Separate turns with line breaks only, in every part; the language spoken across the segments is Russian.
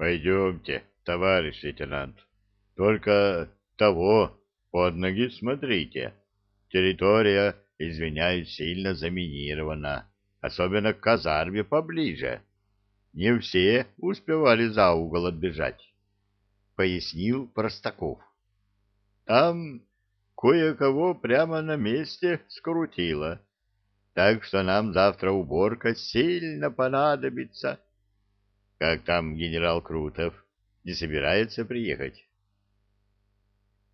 Пойдемте, товарищ лейтенант. Только того под ноги смотрите. Территория, извиняюсь, сильно заминирована, особенно к казарме поближе. Не все успевали за угол отбежать, — пояснил Простаков. Там кое-кого прямо на месте скрутило, так что нам завтра уборка сильно понадобится. Как там генерал Крутов? Не собирается приехать?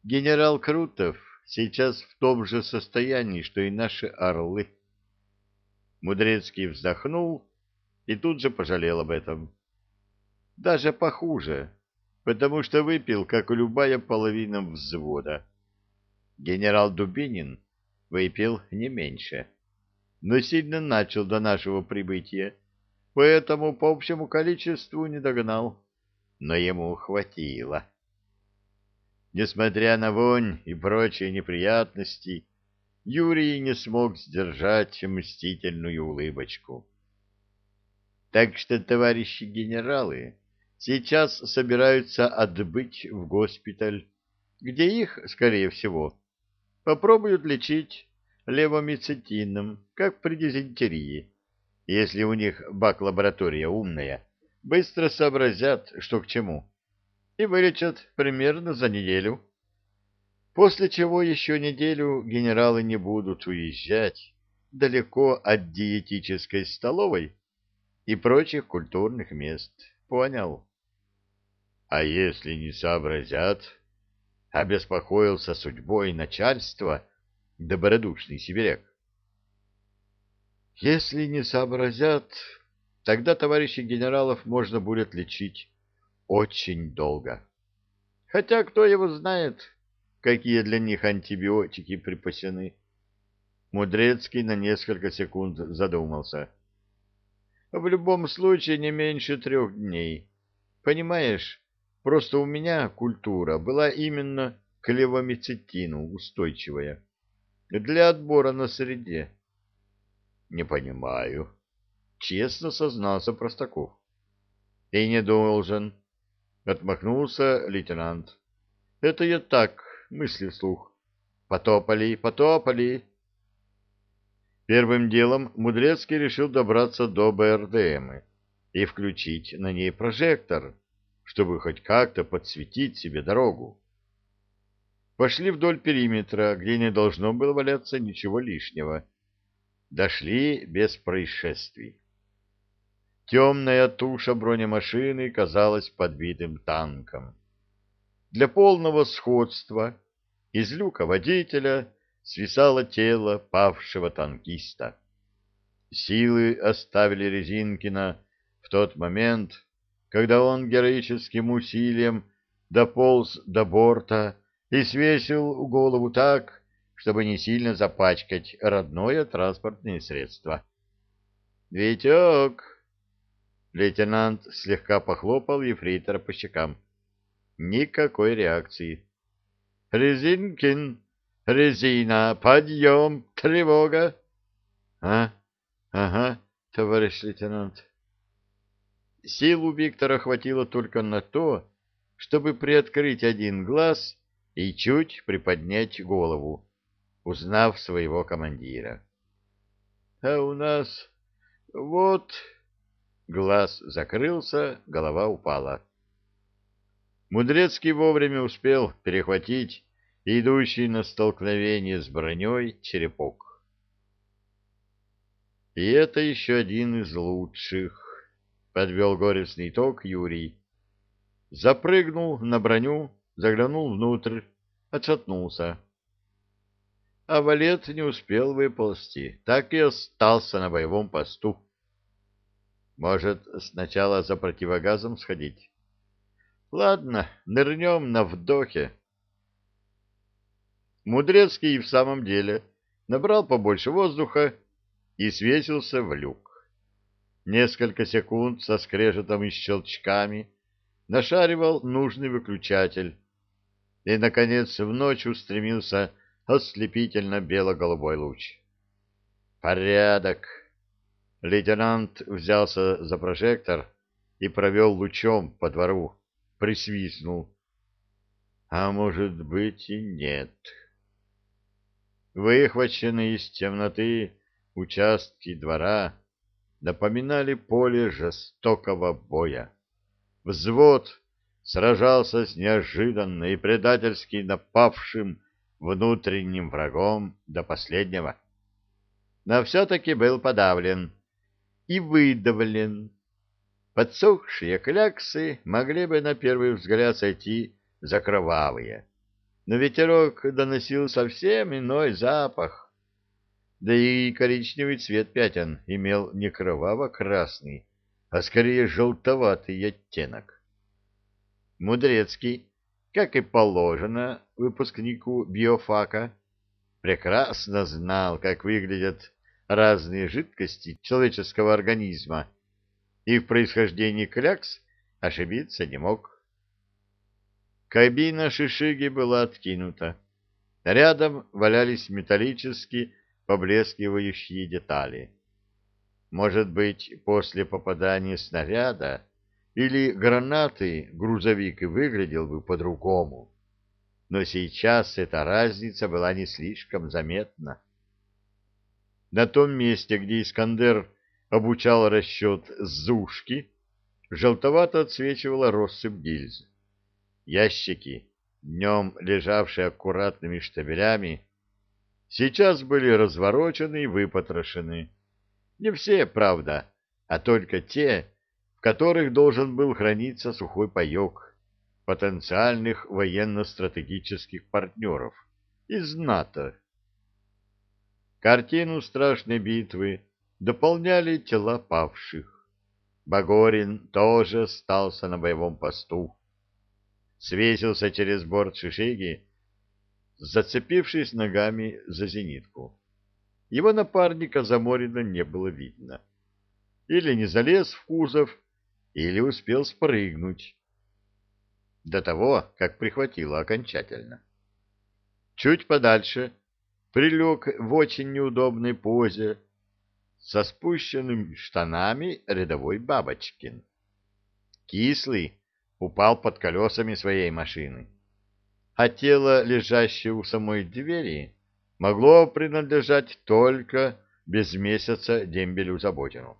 Генерал Крутов сейчас в том же состоянии, что и наши орлы. Мудрецкий вздохнул и тут же пожалел об этом. Даже похуже, потому что выпил, как любая половина взвода. Генерал Дубинин выпил не меньше, но сильно начал до нашего прибытия, поэтому по общему количеству не догнал, но ему хватило. Несмотря на вонь и прочие неприятности, Юрий не смог сдержать мстительную улыбочку. Так что, товарищи генералы, сейчас собираются отбыть в госпиталь, где их, скорее всего, попробуют лечить левомицетином, как при дизентерии. Если у них бак-лаборатория умная, быстро сообразят, что к чему и вылечат примерно за неделю. После чего еще неделю генералы не будут уезжать далеко от диетической столовой и прочих культурных мест. Понял? А если не сообразят, обеспокоился судьбой начальства добродушный сибиряк. Если не сообразят, тогда товарищей генералов можно будет лечить очень долго. Хотя кто его знает, какие для них антибиотики припасены. Мудрецкий на несколько секунд задумался. В любом случае не меньше трех дней. Понимаешь, просто у меня культура была именно к левомицетину устойчивая. Для отбора на среде. Не понимаю. Честно сознался Простаков. И не должен. Отмахнулся лейтенант. Это я так, мысли вслух. Потопали, потопали. Первым делом Мудрецкий решил добраться до БРДМы и включить на ней прожектор, чтобы хоть как-то подсветить себе дорогу. Пошли вдоль периметра, где не должно было валяться ничего лишнего. Дошли без происшествий. Темная туша бронемашины казалась подбитым танком. Для полного сходства из люка водителя свисало тело павшего танкиста. Силы оставили Резинкина в тот момент, когда он героическим усилием дополз до борта и свесил голову так, чтобы не сильно запачкать родное транспортное средство. «Витек!» Лейтенант слегка похлопал ефрейтора по щекам. Никакой реакции. «Резинкин! Резина! Подъем! Тревога!» «А? Ага, товарищ лейтенант». Сил у Виктора хватило только на то, чтобы приоткрыть один глаз и чуть приподнять голову, узнав своего командира. — А у нас вот Глаз закрылся, голова упала. Мудрецкий вовремя успел перехватить идущий на столкновение с броней черепок. И это еще один из лучших, — подвел горестный итог Юрий. Запрыгнул на броню, заглянул внутрь, отшатнулся. А валет не успел выползти, так и остался на боевом посту. Может, сначала за противогазом сходить? Ладно, нырнем на вдохе. Мудрецкий в самом деле набрал побольше воздуха и свесился в люк. Несколько секунд со скрежетом и щелчками нашаривал нужный выключатель и, наконец, в ночь устремился ослепительно бело-голубой луч. «Порядок!» Лейтенант взялся за прожектор и провел лучом по двору, присвистнул. А может быть и нет. Выхваченные из темноты участки двора напоминали поле жестокого боя. Взвод сражался с неожиданно и предательски напавшим внутренним врагом до последнего. Но все-таки был подавлен и выдавлен. Подсохшие кляксы могли бы на первый взгляд сойти за кровавые, но ветерок доносил совсем иной запах. Да и коричневый цвет пятен имел не кроваво-красный, а скорее желтоватый оттенок. Мудрецкий, как и положено выпускнику биофака, прекрасно знал, как выглядят разные жидкости человеческого организма, и в происхождении клякс ошибиться не мог. Кабина Шишиги была откинута. Рядом валялись металлические поблескивающие детали. Может быть, после попадания снаряда или гранаты грузовик и выглядел бы по-другому. Но сейчас эта разница была не слишком заметна. На том месте, где Искандер обучал расчет зушки, желтовато отсвечивала россыпь гильз. Ящики, днем лежавшие аккуратными штабелями, сейчас были разворочены и выпотрошены. Не все, правда, а только те, в которых должен был храниться сухой паек потенциальных военно-стратегических партнеров из НАТО. Картину страшной битвы дополняли тела павших. Багорин тоже остался на боевом посту. Свесился через борт Шишиги, зацепившись ногами за зенитку. Его напарника Заморина не было видно. Или не залез в кузов, или успел спрыгнуть. До того, как прихватило окончательно. Чуть подальше прилег в очень неудобной позе со спущенными штанами рядовой Бабочкин. Кислый упал под колесами своей машины, а тело, лежащее у самой двери, могло принадлежать только без месяца дембелю Заботину.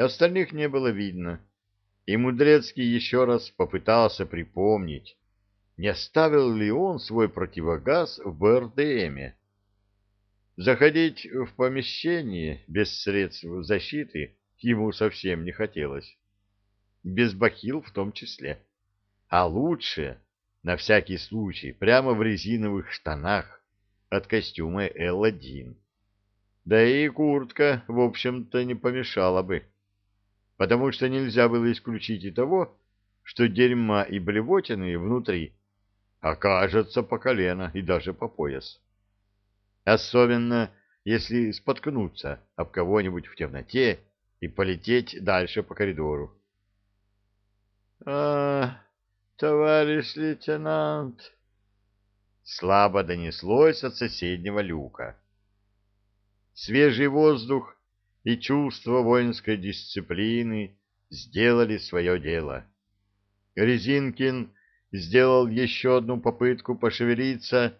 Остальных не было видно, и Мудрецкий еще раз попытался припомнить, не оставил ли он свой противогаз в БРДМе. Заходить в помещение без средств защиты ему совсем не хотелось. Без бахил в том числе. А лучше, на всякий случай, прямо в резиновых штанах от костюма Л-1. Да и куртка, в общем-то, не помешала бы. Потому что нельзя было исключить и того, что дерьма и блевотины внутри окажется по колено и даже по пояс. Особенно, если споткнуться об кого-нибудь в темноте и полететь дальше по коридору. — А, товарищ лейтенант! Слабо донеслось от соседнего люка. Свежий воздух и чувство воинской дисциплины сделали свое дело. Резинкин сделал еще одну попытку пошевелиться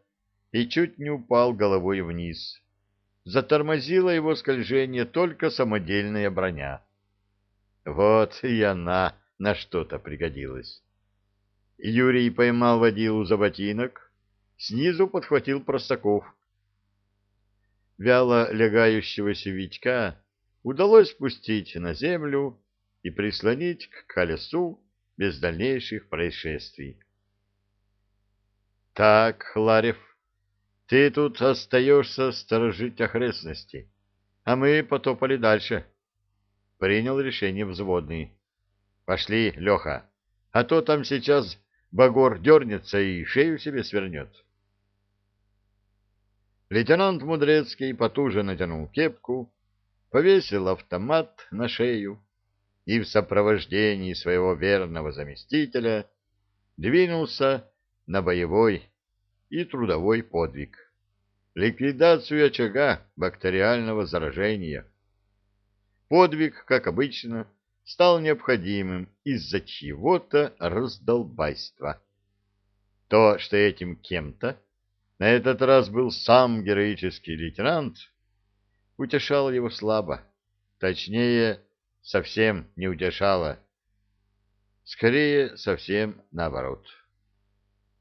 и чуть не упал головой вниз. Затормозила его скольжение только самодельная броня. Вот и она на что-то пригодилась. Юрий поймал водилу за ботинок, снизу подхватил Простаков. Вяло легающегося Витька удалось спустить на землю и прислонить к колесу без дальнейших происшествий. Так, Ларев, ты тут остаешься сторожить окрестности, а мы потопали дальше. Принял решение взводный. Пошли, Леха, а то там сейчас Багор дернется и шею себе свернет. Лейтенант Мудрецкий потуже натянул кепку, повесил автомат на шею и в сопровождении своего верного заместителя двинулся на боевой и трудовой подвиг. Ликвидацию очага бактериального заражения. Подвиг, как обычно, стал необходимым из-за чьего-то раздолбайства. То, что этим кем-то на этот раз был сам героический лейтенант, утешало его слабо, точнее, совсем не утешало. Скорее, совсем наоборот.